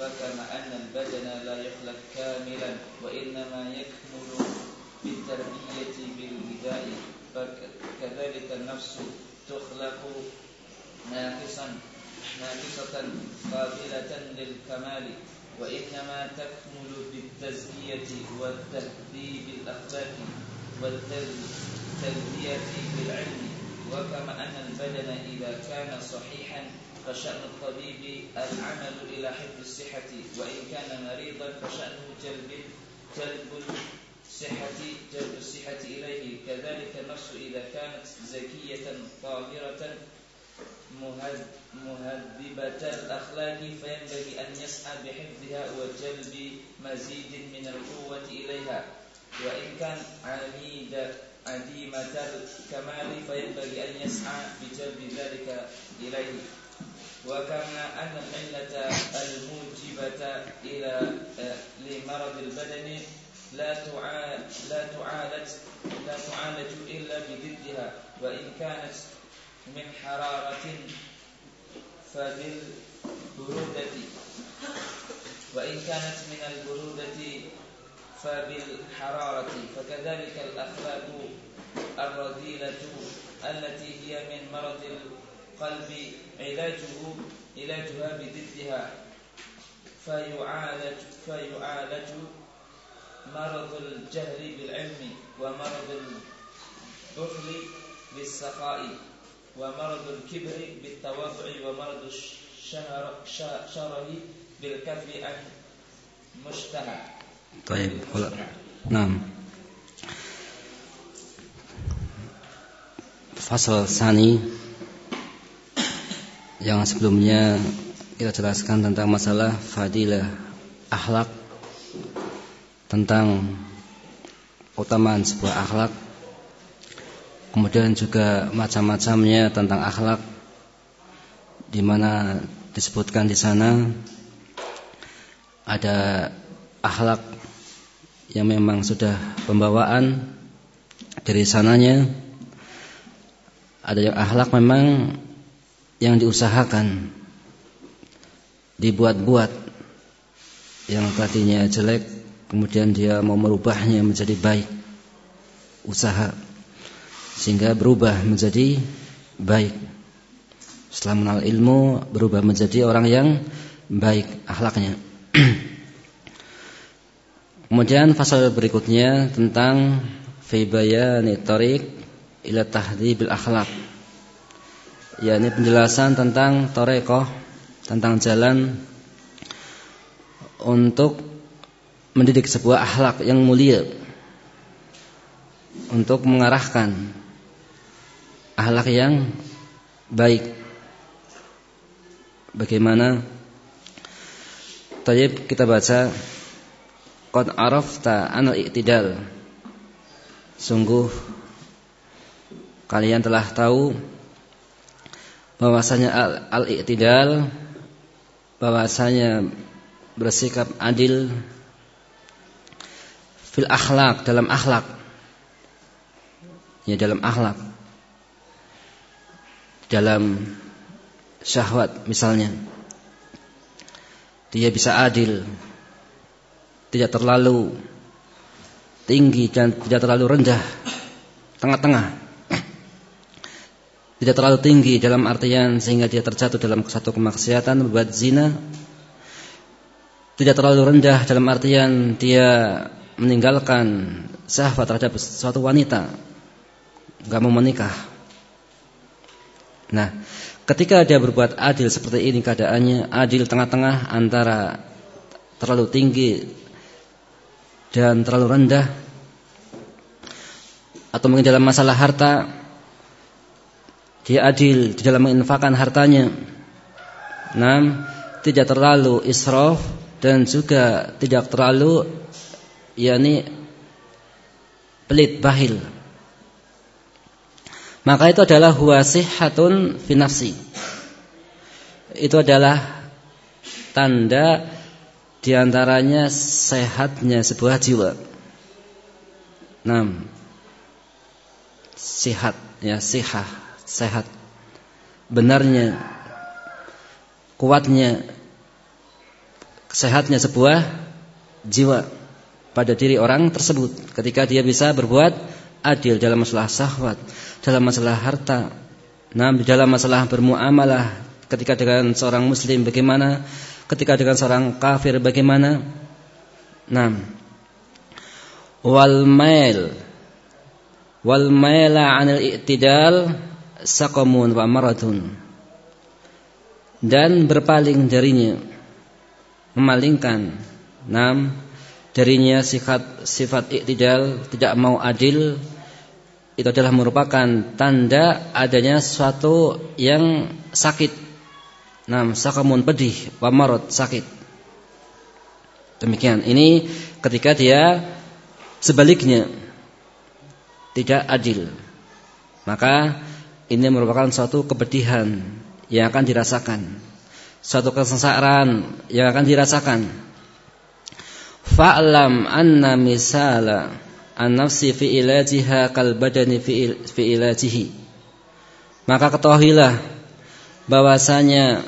فكما أن البدن لا يخلق كاملا وإنما يكمل بالتربية بالغذاء فكذلك النفس تخلق ناقصا ناقصة قابلة للكمال وإنما تكمل بالتزكية والتهذيب الأخلاقي والتلبية بالعلم. وكما أن البدن إذا كان صحيحا فشأن الطبيب العمل إلى حفظ الصحة وإن كان مريضا فشأنه جلب جلب الصحة جلب الصحة إليه. كذلك النفس إذا كانت زكية طاهرة مهذبة الأخلاق فينبغي أن يسعى بحفظها وجلب مزيد من القوة إليها. وإن كان عميد عديمة الكمال فينبغي أن يسعى بجلب ذلك إليه. وكما أن العلة الموجبة إلى لمرض البدن لا تعالج لا تعالج لا تعالج إلا بضدها وإن كانت من حرارة فبالبرودة وإن كانت من البرودة فبالحرارة. فكذلك الأخلاق الرذيلة التي هي من مرض القلب علاجه علاجها بضدها فيعالج فيعالج مرض الجهل بالعلم ومرض البخل بالسخاء ومرض الكبر بالتواضع ومرض الشره بالكف عن مشتهى. طيب نعم. فصل الثاني. Yang sebelumnya kita jelaskan tentang masalah fadilah akhlak tentang utamaan sebuah akhlak kemudian juga macam-macamnya tentang akhlak di mana disebutkan di sana ada akhlak yang memang sudah pembawaan dari sananya ada yang akhlak memang yang diusahakan dibuat-buat yang tadinya jelek kemudian dia mau merubahnya menjadi baik usaha sehingga berubah menjadi baik. Setelah mengenal ilmu berubah menjadi orang yang baik akhlaknya. Kemudian fasal berikutnya tentang fi bayani tariq ila tahdzibil akhlak yakni penjelasan tentang torekoh tentang jalan untuk mendidik sebuah akhlak yang mulia. Untuk mengarahkan akhlak yang baik. Bagaimana? Tayyib kita baca. Qad arafta anal i'tidal Sungguh Kalian telah tahu bahwasanya al-i'tidal bahwasanya bersikap adil fil akhlak dalam akhlak. Ya dalam akhlak. Dalam syahwat misalnya. Dia bisa adil tidak terlalu tinggi dan tidak terlalu rendah. Tengah-tengah tidak terlalu tinggi dalam artian sehingga dia terjatuh dalam satu kemaksiatan berbuat zina. Tidak terlalu rendah dalam artian dia meninggalkan syahwat terhadap suatu wanita. Nggak mau menikah. Nah ketika dia berbuat adil seperti ini keadaannya adil tengah-tengah antara terlalu tinggi dan terlalu rendah atau mungkin dalam masalah harta dia adil di dalam menginfakkan hartanya. Nam, tidak terlalu israf dan juga tidak terlalu yakni pelit bahil maka itu adalah huwasihatun fi nafsi itu adalah tanda di antaranya sehatnya sebuah jiwa. Enam. Sehat ya, sihah, sehat. Benarnya kuatnya sehatnya sebuah jiwa pada diri orang tersebut ketika dia bisa berbuat adil dalam masalah syahwat, dalam masalah harta, nah dalam masalah bermuamalah ketika dengan seorang muslim bagaimana ketika dengan seorang kafir bagaimana? Nah, wal mail wal maila 'anil i'tidal saqamun wa maradun dan berpaling darinya memalingkan enam darinya sifat sifat i'tidal tidak mau adil itu adalah merupakan tanda adanya suatu yang sakit Nah, sakamun pedih, wamarot sakit. Demikian. Ini ketika dia sebaliknya tidak adil. Maka ini merupakan suatu kepedihan yang akan dirasakan. Suatu kesengsaraan yang akan dirasakan. Fa'lam anna misala an-nafsi fi ilajiha kal badani fi ilajihi. Maka ketahuilah bahwasanya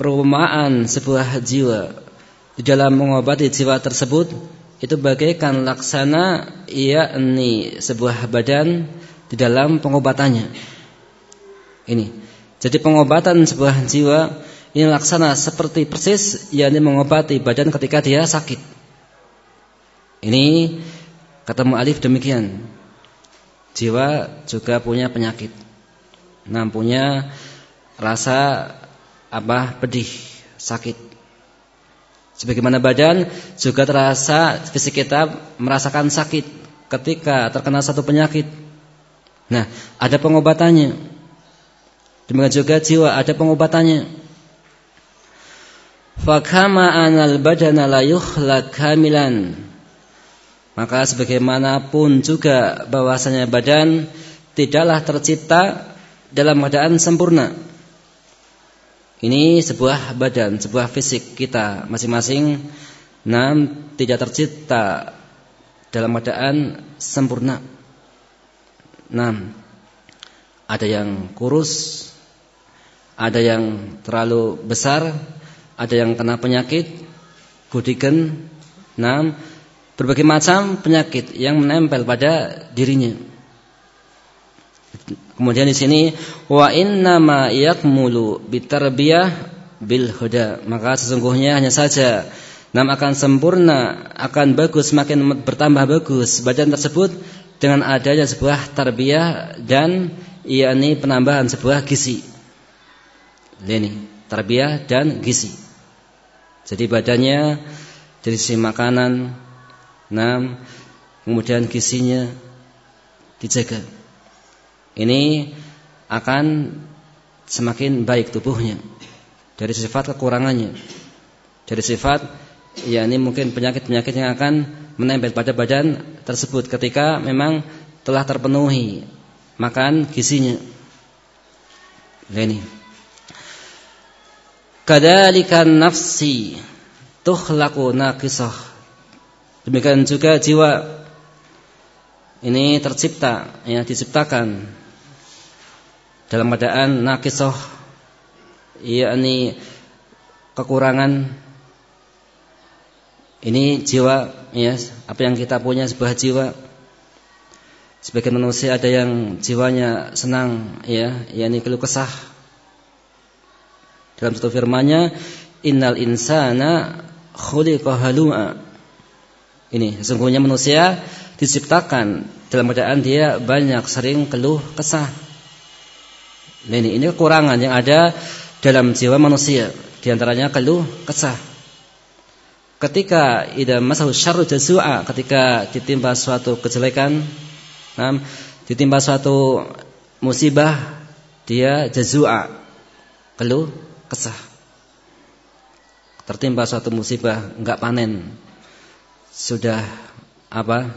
perumpamaan sebuah jiwa di dalam mengobati jiwa tersebut itu bagaikan laksana yakni sebuah badan di dalam pengobatannya. Ini. Jadi pengobatan sebuah jiwa ini laksana seperti persis yakni mengobati badan ketika dia sakit. Ini kata mu'alif demikian. Jiwa juga punya penyakit. Nah, punya rasa apa pedih, sakit. Sebagaimana badan juga terasa fisik kita merasakan sakit ketika terkena satu penyakit. Nah, ada pengobatannya. Demikian juga jiwa ada pengobatannya. Fakama anal badana la yukhlaq kamilan. Maka sebagaimanapun juga bahwasanya badan tidaklah tercipta dalam keadaan sempurna. Ini sebuah badan, sebuah fisik kita masing-masing nam tidak tercipta dalam keadaan sempurna. Nam ada yang kurus, ada yang terlalu besar, ada yang kena penyakit, gudigen, nam berbagai macam penyakit yang menempel pada dirinya. Kemudian di sini wa inna ma yakmulu bitarbiyah bil huda. Maka sesungguhnya hanya saja nam akan sempurna, akan bagus, semakin bertambah bagus badan tersebut dengan adanya sebuah tarbiyah dan yakni penambahan sebuah gizi. Ini tarbiyah dan gizi. Jadi badannya dari sisi makanan, nam, kemudian gizinya dijaga ini akan semakin baik tubuhnya dari sifat kekurangannya dari sifat ya ini mungkin penyakit-penyakit yang akan menempel pada badan tersebut ketika memang telah terpenuhi makan gizinya. Ini. Kadalika nafsi tukhlaqu naqisah. Demikian juga jiwa ini tercipta ya diciptakan dalam keadaan naqisoh yakni kekurangan. Ini jiwa ya apa yang kita punya sebuah jiwa sebagai manusia ada yang jiwanya senang ya yakni keluh kesah dalam satu firman-Nya innal insana khuliqa halua ini sesungguhnya manusia diciptakan dalam keadaan dia banyak sering keluh kesah Nah, ini ini kekurangan yang ada dalam jiwa manusia. Di antaranya keluh kesah. Ketika ida masahu syarru jazua, ketika ditimpa suatu kejelekan, nah, ditimpa suatu musibah, dia jazua, keluh kesah. tertimpa suatu musibah enggak panen. Sudah apa?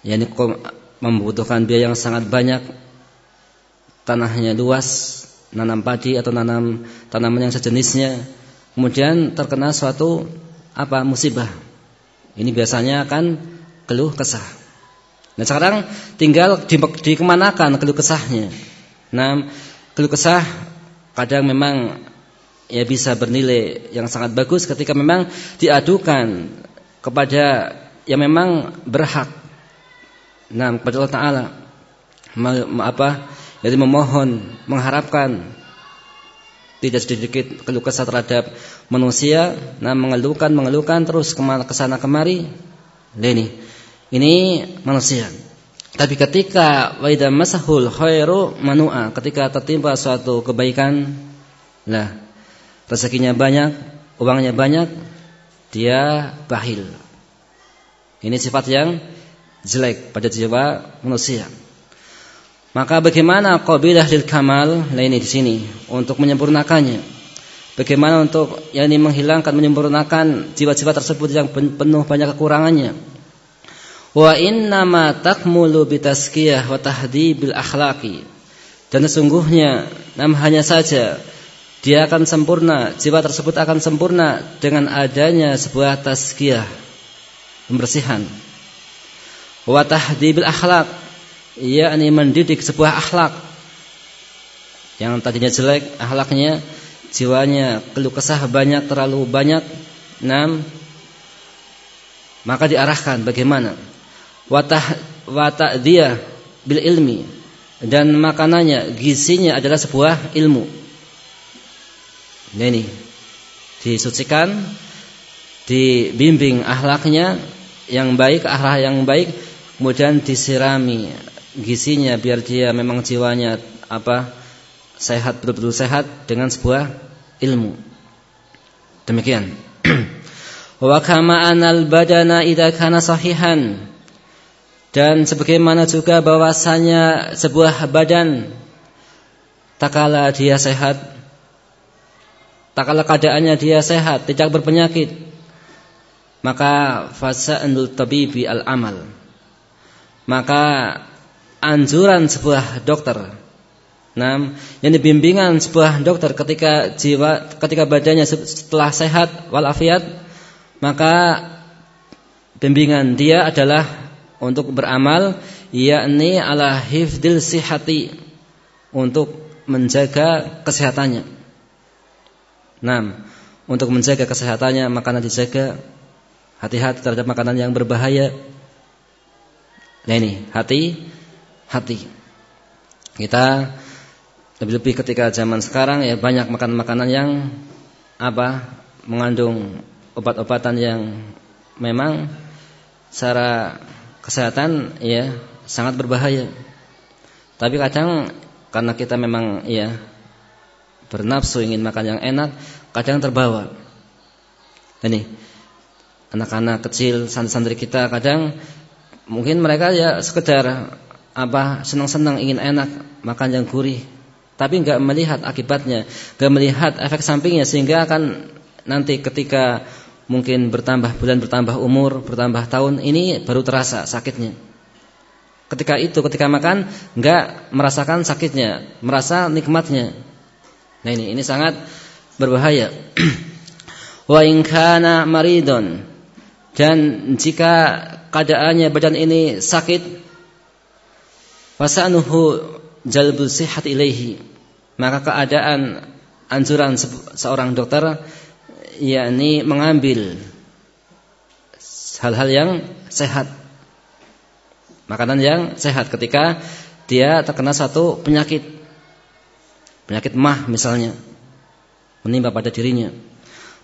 Yakni membutuhkan biaya yang sangat banyak tanahnya luas nanam padi atau nanam tanaman yang sejenisnya. Kemudian terkena suatu apa musibah ini biasanya akan keluh kesah nah sekarang tinggal di, dikemanakan keluh kesahnya nah keluh kesah kadang memang ya bisa bernilai yang sangat bagus ketika memang diadukan kepada yang memang berhak. Nah, kepada Allah Taala apa? Jadi memohon, mengharapkan tidak sedikit keluh kesah terhadap manusia, nah mengeluhkan, mengeluhkan terus ke mana ke sana kemari. Nah, ini, ini manusia. Tapi ketika waida masahul khairu manua, ketika tertimpa suatu kebaikan, lah rezekinya banyak, uangnya banyak, dia bahil. Ini sifat yang jelek pada jiwa manusia. Maka bagaimana qabilah lil kamal? Ini di sini untuk menyempurnakannya. Bagaimana untuk yakni menghilangkan menyempurnakan jiwa-jiwa tersebut yang penuh banyak kekurangannya. Wa inna ma takmulu bitaskiyah wa tahdibil akhlaqi. Dan sesungguhnya nam hanya saja dia akan sempurna, jiwa tersebut akan sempurna dengan adanya sebuah tazkiyah, pembersihan. Wa tahdibil akhlak, yakni mendidik sebuah akhlak. Yang tadinya jelek akhlaknya, jiwanya keluh kesah banyak terlalu banyak, enam. Maka diarahkan bagaimana? Watah wata dia bil ilmi. Dan makanannya gizinya adalah sebuah ilmu. Nah ini. Disucikan, dibimbing ahlaknya yang baik, akhlak yang baik, kemudian disirami gizinya biar dia memang jiwanya apa sehat betul-betul sehat dengan sebuah ilmu. Demikian. Wa kama anal badana idza kana sahihan dan sebagaimana juga bahwasanya sebuah badan takala dia sehat Tak kala keadaannya dia sehat, tidak berpenyakit, maka fasa fasa'anul tabibi al-amal. Maka anjuran sebuah dokter Nah, yang bimbingan sebuah dokter ketika jiwa, ketika badannya setelah sehat walafiat, maka bimbingan dia adalah untuk beramal, yakni ala hifdil sihati, untuk menjaga kesehatannya. Nah, untuk menjaga kesehatannya makanan dijaga. Hati-hati terhadap makanan yang berbahaya. Nah ini, hati, hati. Kita lebih-lebih ketika zaman sekarang ya banyak makan makanan yang apa mengandung obat-obatan yang memang secara kesehatan ya sangat berbahaya. Tapi kadang karena kita memang ya bernafsu ingin makan yang enak, kadang terbawa. Ini anak-anak kecil, santri-santri kita kadang mungkin mereka ya sekedar apa senang-senang ingin enak makan yang gurih, tapi nggak melihat akibatnya, nggak melihat efek sampingnya sehingga akan nanti ketika mungkin bertambah bulan bertambah umur bertambah tahun ini baru terasa sakitnya. Ketika itu ketika makan nggak merasakan sakitnya, merasa nikmatnya. Nah ini ini sangat berbahaya. Wa in maridon dan jika keadaannya badan ini sakit fasanuhu jalbul sihat ilaihi maka keadaan anjuran seorang dokter yakni mengambil hal-hal yang sehat makanan yang sehat ketika dia terkena satu penyakit penyakit mah misalnya menimpa pada dirinya.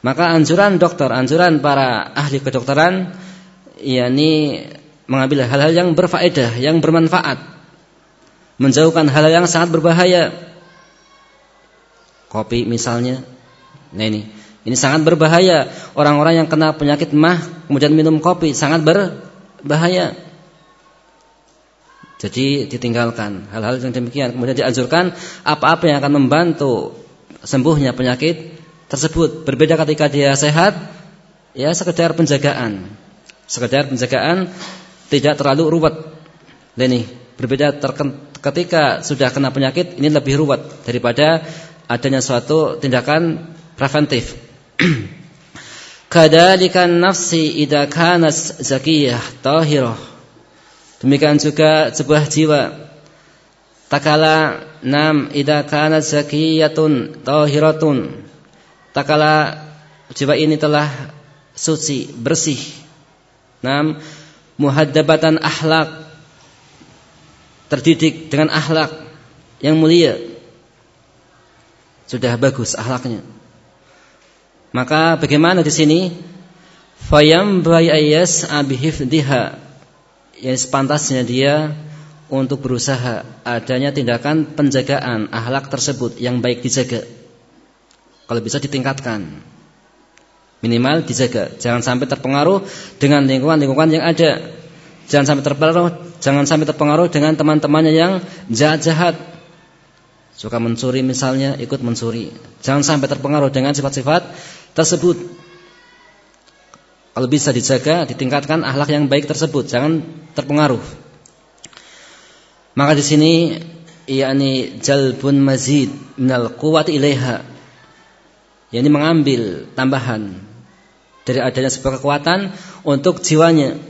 Maka anjuran dokter, anjuran para ahli kedokteran yakni mengambil hal-hal yang berfaedah, yang bermanfaat. Menjauhkan hal-hal yang sangat berbahaya. Kopi misalnya. Nah ini, ini sangat berbahaya. Orang-orang yang kena penyakit mah kemudian minum kopi sangat berbahaya. Jadi ditinggalkan hal-hal yang demikian. Kemudian dianjurkan apa-apa yang akan membantu sembuhnya penyakit tersebut. Berbeda ketika dia sehat, ya sekedar penjagaan. Sekedar penjagaan tidak terlalu ruwet. Ini berbeda ketika sudah kena penyakit ini lebih ruwet daripada adanya suatu tindakan preventif. Kadalikan nafsi idza kanat zakiyah tahirah. Demikian juga sebuah jiwa takala nam idza kanat zakiyatun tahiratun. Takala jiwa ini telah suci, bersih. Nam muhaddabatan akhlak terdidik dengan akhlak yang mulia. Sudah bagus akhlaknya. Maka bagaimana di sini? Fayam ayas abihifdiha. Yang sepantasnya dia untuk berusaha adanya tindakan penjagaan akhlak tersebut yang baik dijaga. Kalau bisa ditingkatkan. Minimal dijaga, jangan sampai terpengaruh dengan lingkungan-lingkungan yang ada. Jangan sampai terpengaruh, jangan sampai terpengaruh dengan teman-temannya yang jahat-jahat. Suka mencuri misalnya, ikut mencuri. Jangan sampai terpengaruh dengan sifat-sifat tersebut. Kalau bisa dijaga, ditingkatkan akhlak yang baik tersebut, jangan terpengaruh. Maka di sini yakni jalbun mazid minal quwwati ilaiha. yakni mengambil tambahan dari adanya sebuah kekuatan untuk jiwanya.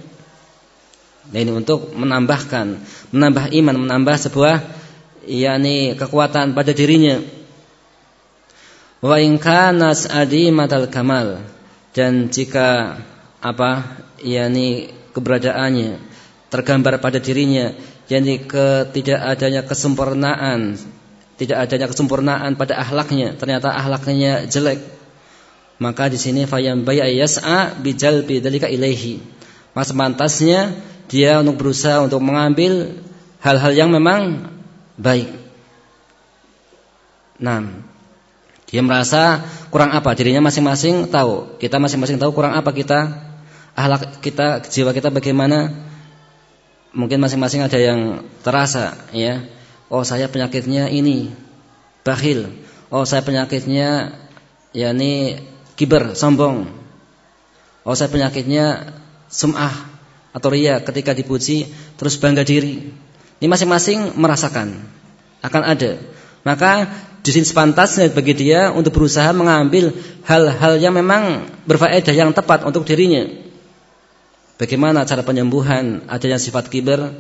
Nah ini untuk menambahkan, menambah iman, menambah sebuah yakni kekuatan pada dirinya. Wa in kana adimatal kamal dan jika apa yakni keberadaannya tergambar pada dirinya yakni ketidakadanya kesempurnaan tidak adanya kesempurnaan pada akhlaknya ternyata akhlaknya jelek maka di sini fayam bay yas'a bijalbi dalika ilaihi. Maka semantasnya dia untuk berusaha untuk mengambil hal-hal yang memang baik. Nah, dia merasa kurang apa dirinya masing-masing tahu. Kita masing-masing tahu kurang apa kita, akhlak kita, jiwa kita bagaimana. Mungkin masing-masing ada yang terasa, ya. Oh, saya penyakitnya ini, bakhil. Oh, saya penyakitnya yakni kiber, sombong. Oh, saya penyakitnya sum'ah atau ria ketika dipuji terus bangga diri. Ini masing-masing merasakan akan ada. Maka di sini sepantasnya bagi dia untuk berusaha mengambil hal-hal yang memang berfaedah yang tepat untuk dirinya. Bagaimana cara penyembuhan adanya sifat kiber?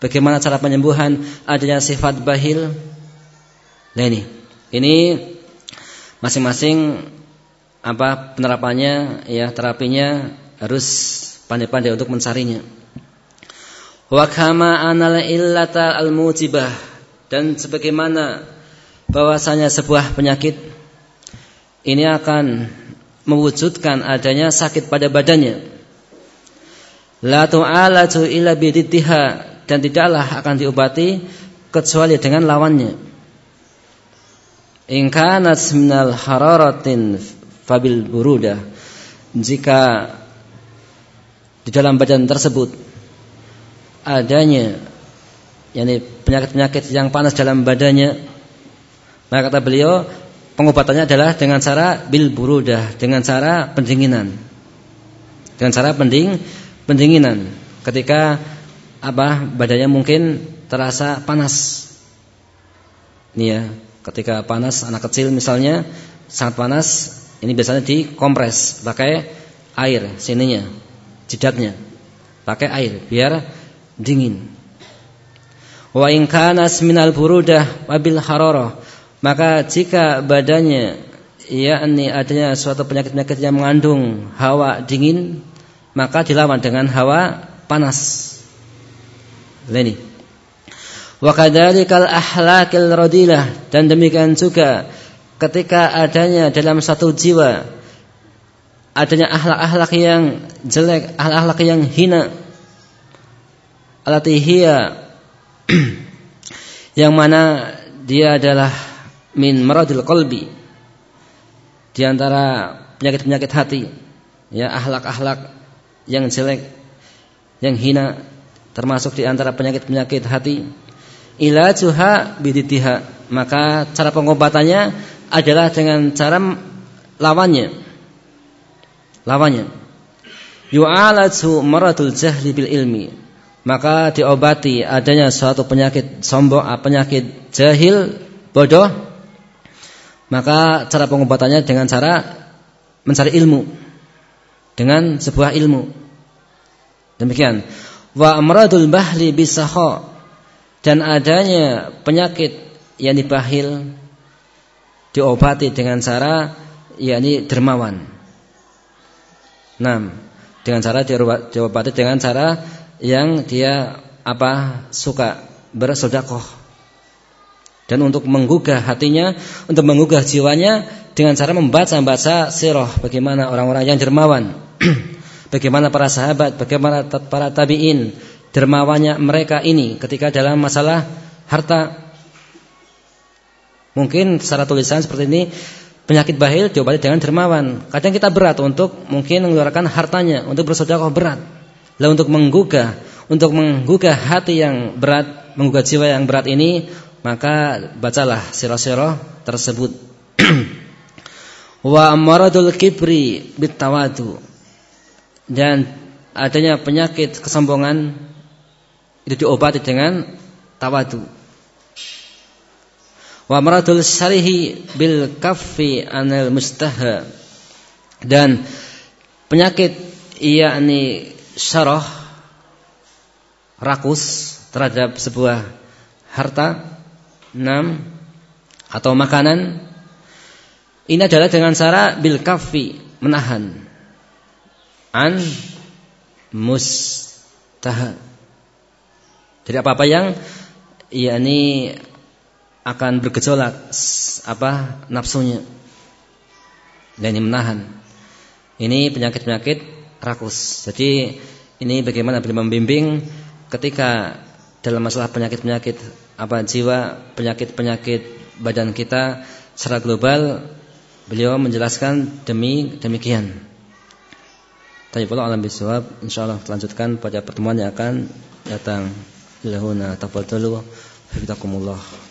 Bagaimana cara penyembuhan adanya sifat bahil? Nah ini, ini masing-masing apa penerapannya ya terapinya harus pandai-pandai untuk mencarinya. Wa kama anal illata al-mujibah dan sebagaimana bahwasanya sebuah penyakit ini akan mewujudkan adanya sakit pada badannya. La tu'alatu illa bididdiha dan tidaklah akan diobati kecuali dengan lawannya. In kanat minal hararatin fabil burudah. Jika di dalam badan tersebut adanya yakni penyakit-penyakit yang panas dalam badannya maka kata beliau pengobatannya adalah dengan cara bil burudah, dengan cara pendinginan. Dengan cara pending pendinginan. Ketika apa badannya mungkin terasa panas. Ini ya, ketika panas anak kecil misalnya sangat panas, ini biasanya dikompres pakai air sininya, jidatnya. Pakai air biar dingin. Wa in kana minal burudah wabil hararah maka jika badannya yakni adanya suatu penyakit-penyakit yang mengandung hawa dingin, maka dilawan dengan hawa panas. Ini. Wa kadzalikal ahlakil radilah dan demikian juga ketika adanya dalam satu jiwa adanya akhlak-akhlak yang jelek, akhlak-akhlak yang hina. Alatihia yang mana dia adalah min maradil qalbi. Di antara penyakit-penyakit hati. Ya akhlak-akhlak yang jelek yang hina. Termasuk di antara penyakit-penyakit hati. Ilajuha biditiha. Maka cara pengobatannya adalah dengan cara lawannya. Lawannya. Yu'alatu maratul jahli bil ilmi. Maka diobati adanya suatu penyakit sombong, ah, penyakit jahil, bodoh. Maka cara pengobatannya dengan cara mencari ilmu. Dengan sebuah ilmu. Demikian. Wa amradul bahli bisakha dan adanya penyakit yang dibahil diobati dengan cara yakni dermawan. Nah, dengan cara diobati dengan cara yang dia apa suka bersodakoh dan untuk menggugah hatinya, untuk menggugah jiwanya dengan cara membaca-baca sirah. Bagaimana orang-orang yang dermawan, bagaimana para sahabat, bagaimana para tabiin, dermawannya mereka ini ketika dalam masalah harta. Mungkin secara tulisan seperti ini penyakit bahil diobati dengan dermawan. Kadang kita berat untuk mungkin mengeluarkan hartanya untuk bersedekah berat. Lalu untuk menggugah, untuk menggugah hati yang berat, menggugah jiwa yang berat ini, maka bacalah sirah-sirah tersebut. Wa amaradul kibri bitawadu. Dan adanya penyakit kesombongan itu diobati dengan tawadu. Wa maradul syarihi bil kaffi anil mustaha. Dan penyakit yakni syarah rakus terhadap sebuah harta enam atau makanan ini adalah dengan cara bil kaffi menahan an mustaha jadi apa-apa yang yakni akan bergejolak apa nafsunya dan yang menahan. Ini penyakit-penyakit rakus. Jadi ini bagaimana beliau membimbing ketika dalam masalah penyakit-penyakit apa jiwa, penyakit-penyakit badan kita secara global beliau menjelaskan demi demikian. Tapi kalau alam bisawab insyaallah lanjutkan pada pertemuan yang akan datang. Lahuna tafadhalu hafizakumullah.